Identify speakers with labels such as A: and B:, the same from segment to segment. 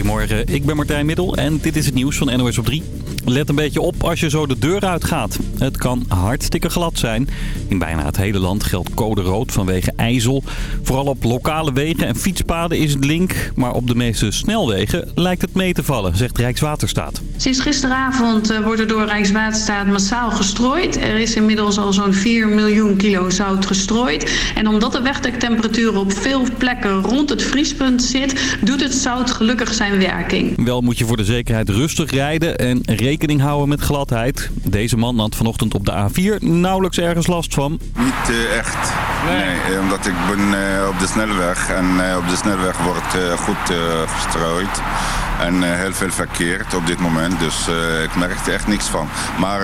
A: Goedemorgen, ik ben Martijn Middel en dit is het nieuws van NOS op 3. Let een beetje op als je zo de deur uitgaat. Het kan hartstikke glad zijn. In bijna het hele land geldt code rood vanwege ijzel. Vooral op lokale wegen en fietspaden is het link. Maar op de meeste snelwegen lijkt het mee te vallen, zegt Rijkswaterstaat.
B: Sinds gisteravond eh, wordt er door Rijkswaterstaat massaal gestrooid. Er is inmiddels al zo'n 4 miljoen kilo zout gestrooid. En omdat de wegdektemperatuur op veel plekken rond het vriespunt zit... doet het zout gelukkig zijn werking.
A: Wel moet je voor de zekerheid rustig rijden en rekening houden met gladheid. Deze man had vanochtend op de A4 nauwelijks ergens last van.
C: Niet uh, echt. Nee. omdat ik ben uh, op de snelweg en uh, op de snelweg wordt goed gestrooid. En heel veel verkeer op dit moment, dus ik merk er echt niks van. Maar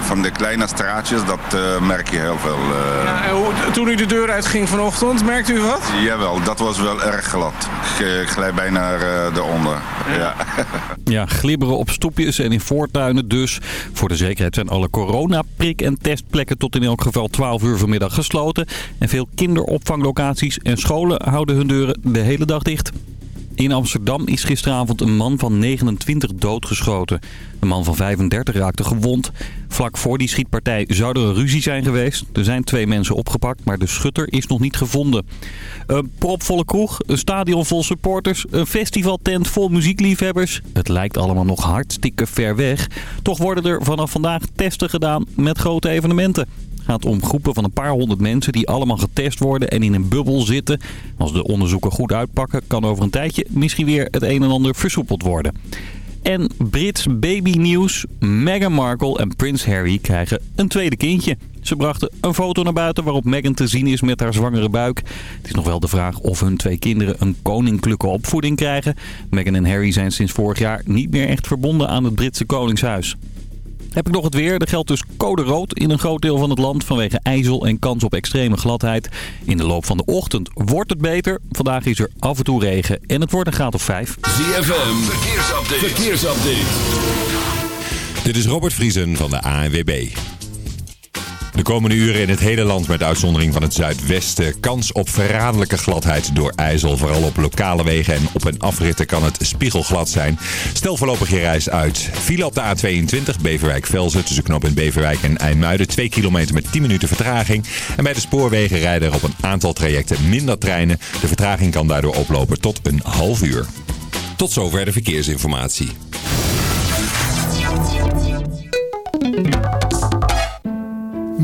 C: van de kleine straatjes, dat merk je heel veel.
D: Ja, hoe, toen u de deur uitging vanochtend, merkte u wat?
C: Jawel, dat was wel erg glad. Ik, ik glijd bijna eronder. Ja.
A: ja, glibberen op stoepjes en in voortuinen dus. Voor de zekerheid zijn alle coronaprik- en testplekken tot in elk geval 12 uur vanmiddag gesloten. En veel kinderopvanglocaties en scholen houden hun deuren de hele dag dicht. In Amsterdam is gisteravond een man van 29 doodgeschoten. Een man van 35 raakte gewond. Vlak voor die schietpartij zou er een ruzie zijn geweest. Er zijn twee mensen opgepakt, maar de schutter is nog niet gevonden. Een propvolle kroeg, een stadion vol supporters, een festivaltent vol muziekliefhebbers. Het lijkt allemaal nog hartstikke ver weg. Toch worden er vanaf vandaag testen gedaan met grote evenementen gaat om groepen van een paar honderd mensen die allemaal getest worden en in een bubbel zitten. Als de onderzoeken goed uitpakken kan over een tijdje misschien weer het een en ander versoepeld worden. En Brits babynieuws. Meghan Markle en Prins Harry krijgen een tweede kindje. Ze brachten een foto naar buiten waarop Meghan te zien is met haar zwangere buik. Het is nog wel de vraag of hun twee kinderen een koninklijke opvoeding krijgen. Meghan en Harry zijn sinds vorig jaar niet meer echt verbonden aan het Britse koningshuis. Heb ik nog het weer. Er geldt dus code rood in een groot deel van het land vanwege ijzel en kans op extreme gladheid. In de loop van de ochtend wordt het beter. Vandaag is er af en toe regen en het wordt een graad of 5.
E: ZFM, verkeersupdate. verkeersupdate. Dit is Robert Vriesen van de ANWB. De komende uren in het hele land met uitzondering van het zuidwesten. Kans op verraderlijke gladheid door ijzel. Vooral op lokale wegen en op en afritten kan het spiegelglad zijn. Stel voorlopig je reis uit. File op de A22 Beverwijk-Velzen tussen knooppunt Beverwijk en IJmuiden. 2 kilometer met 10 minuten vertraging. En bij de spoorwegen rijden er op een aantal trajecten minder treinen. De vertraging kan daardoor oplopen tot een half uur. Tot zover de verkeersinformatie.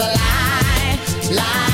F: a lie, lie.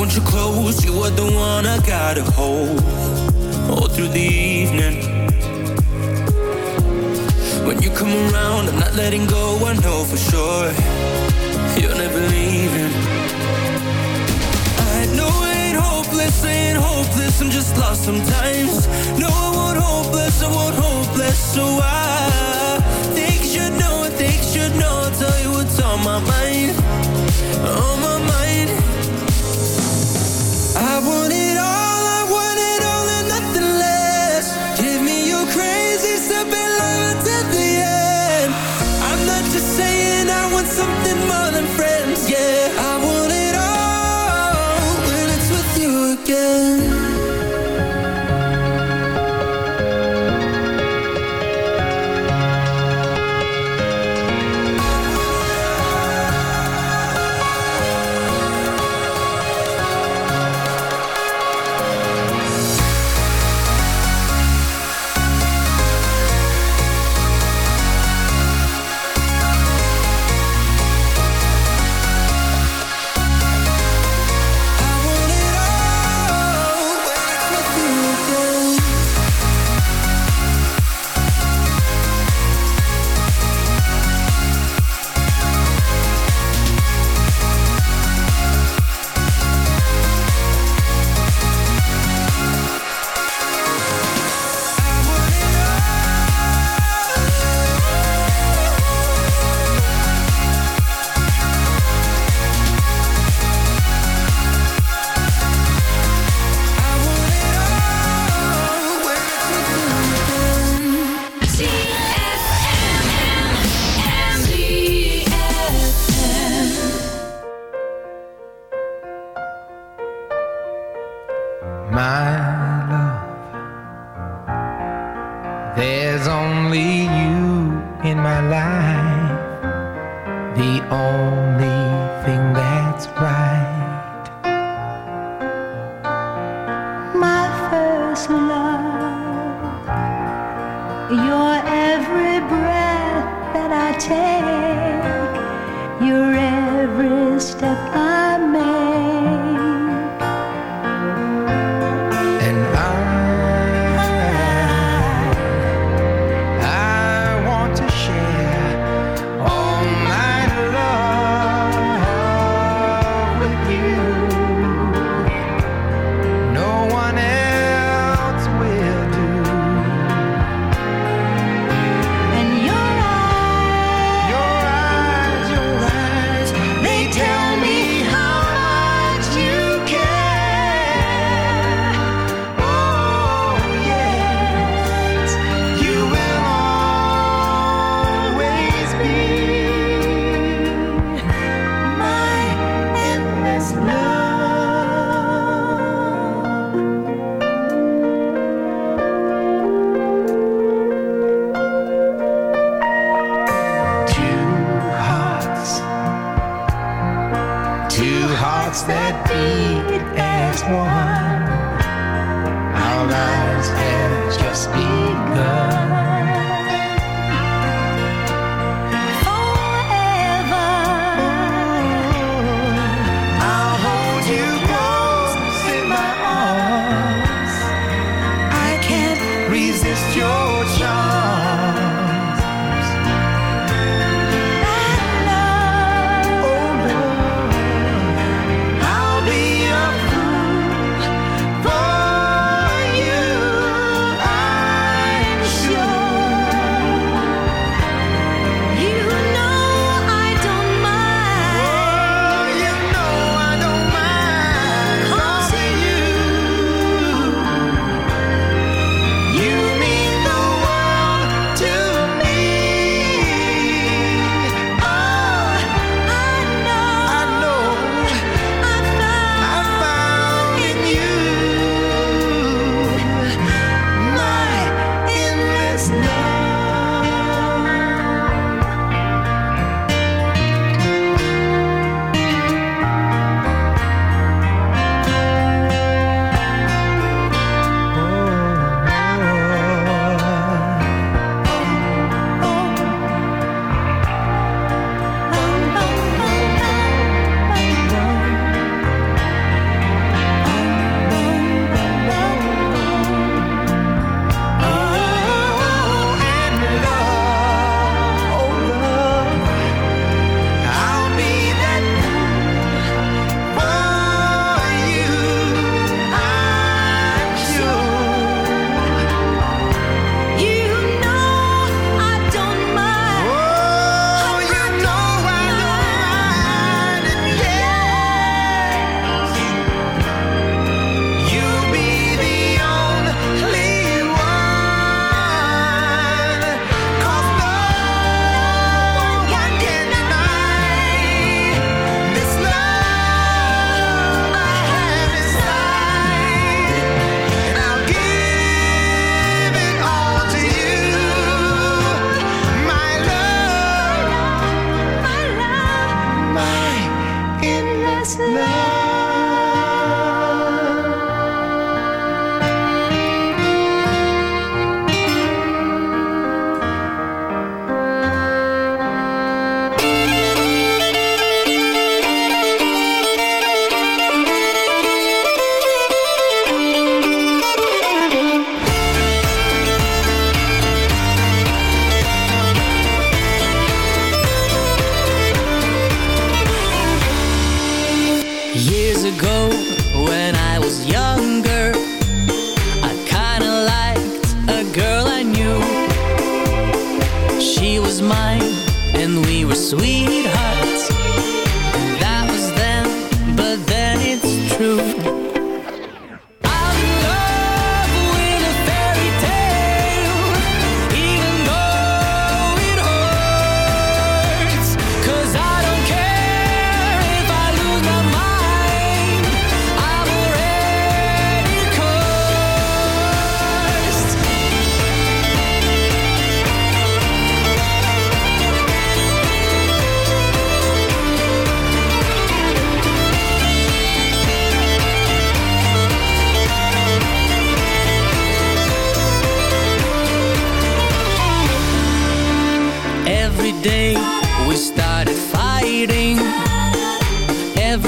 G: want you close, you are the one I gotta hold all through the evening. When you come around, I'm not letting go, I know for sure you're never leaving. I know it hopeless, ain't hopeless, I'm just lost sometimes. No, I won't hopeless, I won't hopeless, so I think you should know, think you should know, I'll tell you what's on my mind, on my mind. I want it all.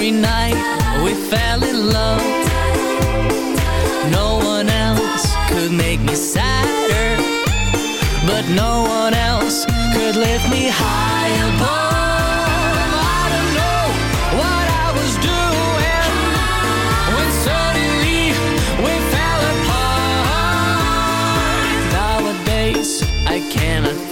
H: Every
I: night we fell in love. No one else could make me sadder, but no one else could lift me high above. I don't know what I was doing when suddenly we fell apart. Nowadays I cannot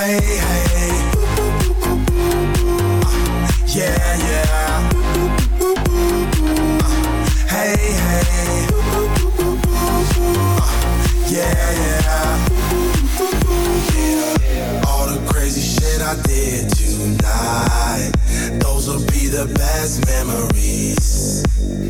J: Hey, hey. Uh, yeah, yeah. Uh, hey, hey. Yeah, yeah. Yeah. All the crazy shit I did tonight. Those will be the best memories.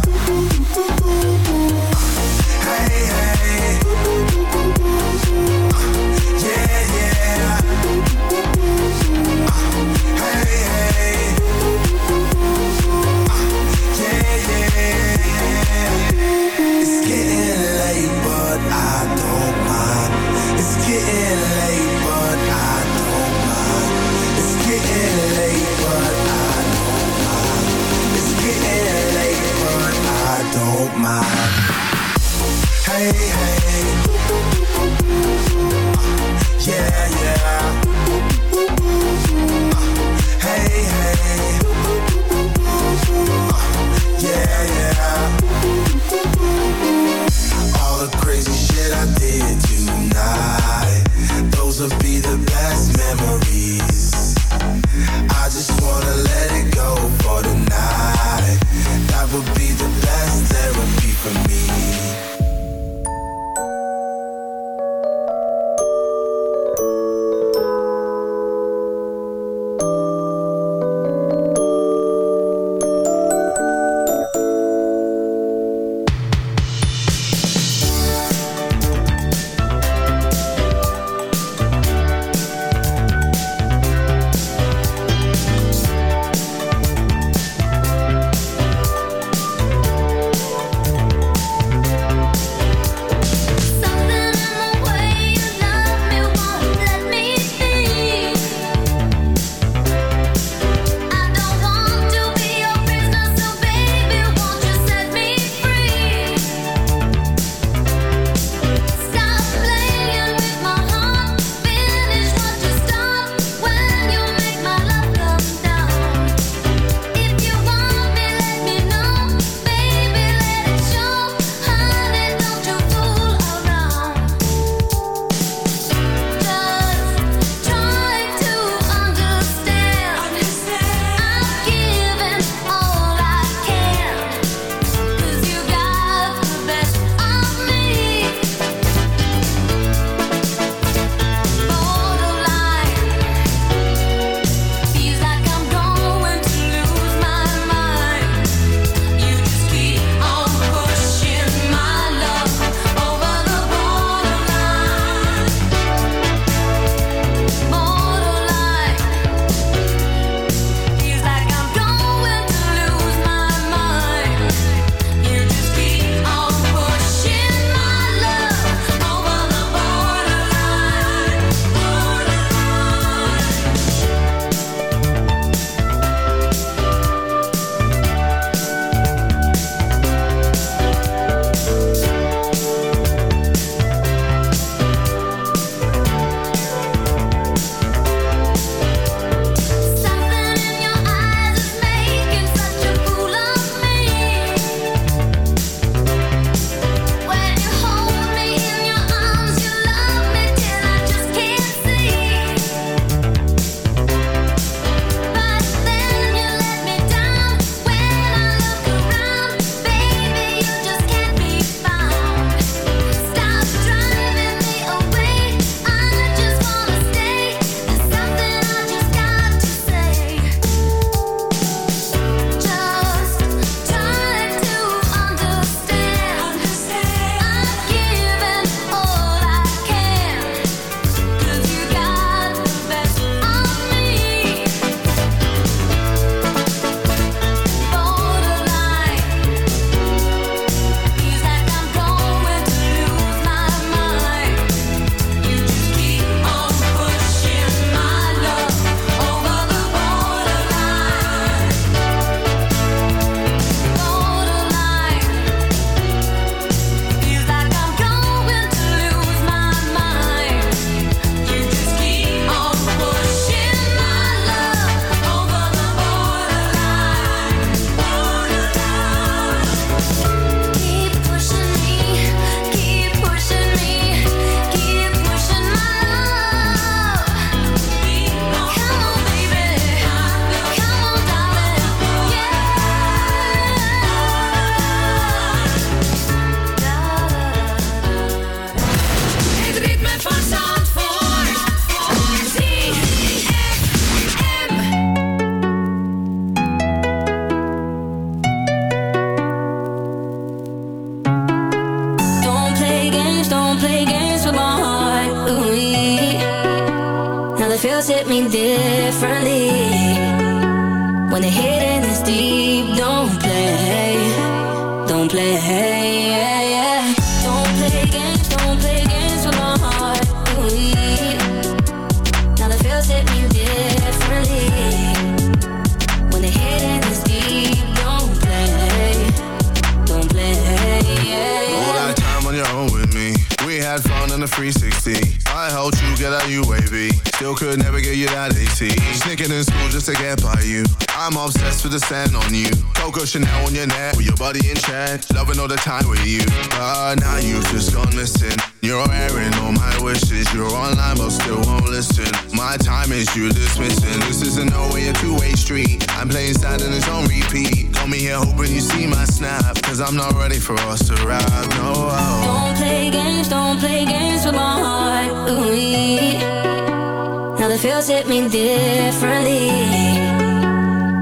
H: Feels hit me differently.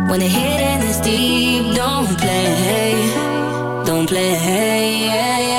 H: When the hitting is deep, don't play, don't play. Yeah, yeah.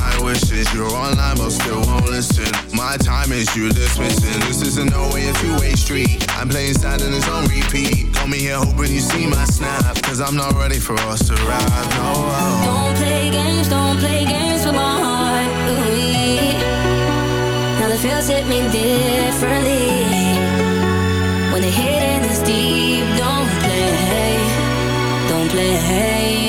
K: wishes. You're online but still won't listen. My time is you dismissing. This isn't no way a two-way street. I'm playing sad and it's on repeat. Call me here hoping you see my snap. Cause I'm not ready for us to ride. No.
H: Don't play games, don't play games with my heart. Ooh, now the feels hit me differently. When the hitting is deep, don't play, don't play.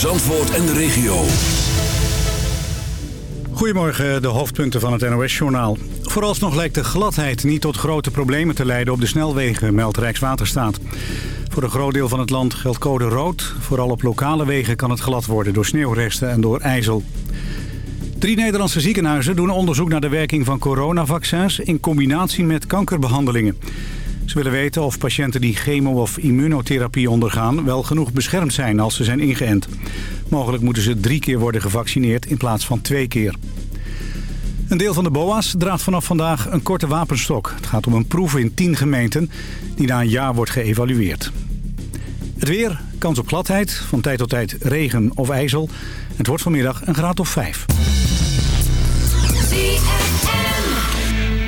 L: Zandvoort en de regio.
M: Goedemorgen, de hoofdpunten van het NOS-journaal. Vooralsnog lijkt de gladheid niet tot grote problemen te leiden op de snelwegen, meldt Rijkswaterstaat. Voor een groot deel van het land geldt code rood. Vooral op lokale wegen kan het glad worden door sneeuwresten en door ijzel. Drie Nederlandse ziekenhuizen doen onderzoek naar de werking van coronavaccins in combinatie met kankerbehandelingen. Ze willen weten of patiënten die chemo- of immunotherapie ondergaan wel genoeg beschermd zijn als ze zijn ingeënt. Mogelijk moeten ze drie keer worden gevaccineerd in plaats van twee keer. Een deel van de BOA's draagt vanaf vandaag een korte wapenstok. Het gaat om een proef in 10 gemeenten die na een jaar wordt geëvalueerd. Het weer, kans op gladheid, van tijd tot tijd regen of ijzel. Het wordt vanmiddag een graad of 5.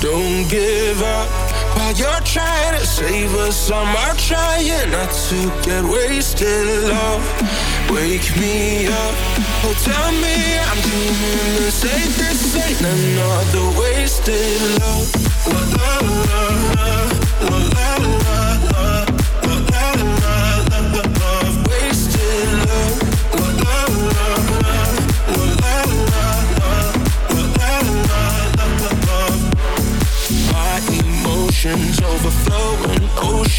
G: Don't give up while you're trying to save us. I'm trying not to get wasted. Love, wake me up. Oh, tell me I'm doing the. This ain't another wasted love. La la la la la la la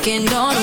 H: Working on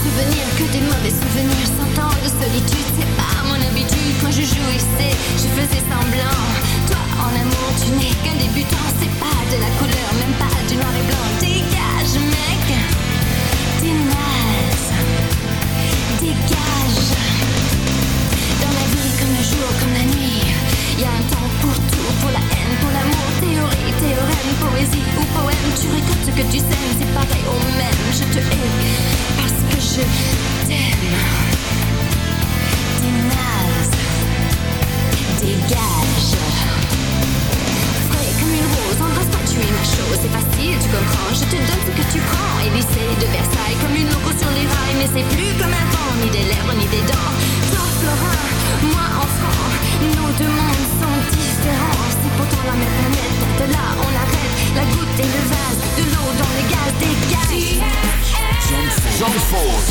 N: Souvenir, que des mauvais souvenirs. Cent ans de solitude, c'est pas mon habitude. Quand je jouissais, je faisais semblant. Toi, en amour, tu n'es qu'un débutant. C'est pas de la couleur, même pas du noir et blanc. Dégage, mec, t'es. Dégage. Dans la vie, comme le jour, comme la nuit. Y a un temps pour tout, pour la haine, pour l'amour. Théorie, théorème, poésie ou poème. Tu récoltes ce que tu sèmes, c'est pareil au même. Je te hais je t'aime. T'es. Dégage. Frais comme une rose, embrasse-toi, tu es ma chose. C'est facile, tu comprends. Je te donne ce que tu prends. Élysée de Versailles, comme une loco sur les rails. Mais c'est plus comme avant, ni des lèvres, ni des dents. Toi, Florin, moi, enfant. Nos deux mondes sont différents. C'est pourtant la même planète. De là, on arrête. La goutte et le vase. De l'eau dans le gaz, dégage.
L: Zandvoort.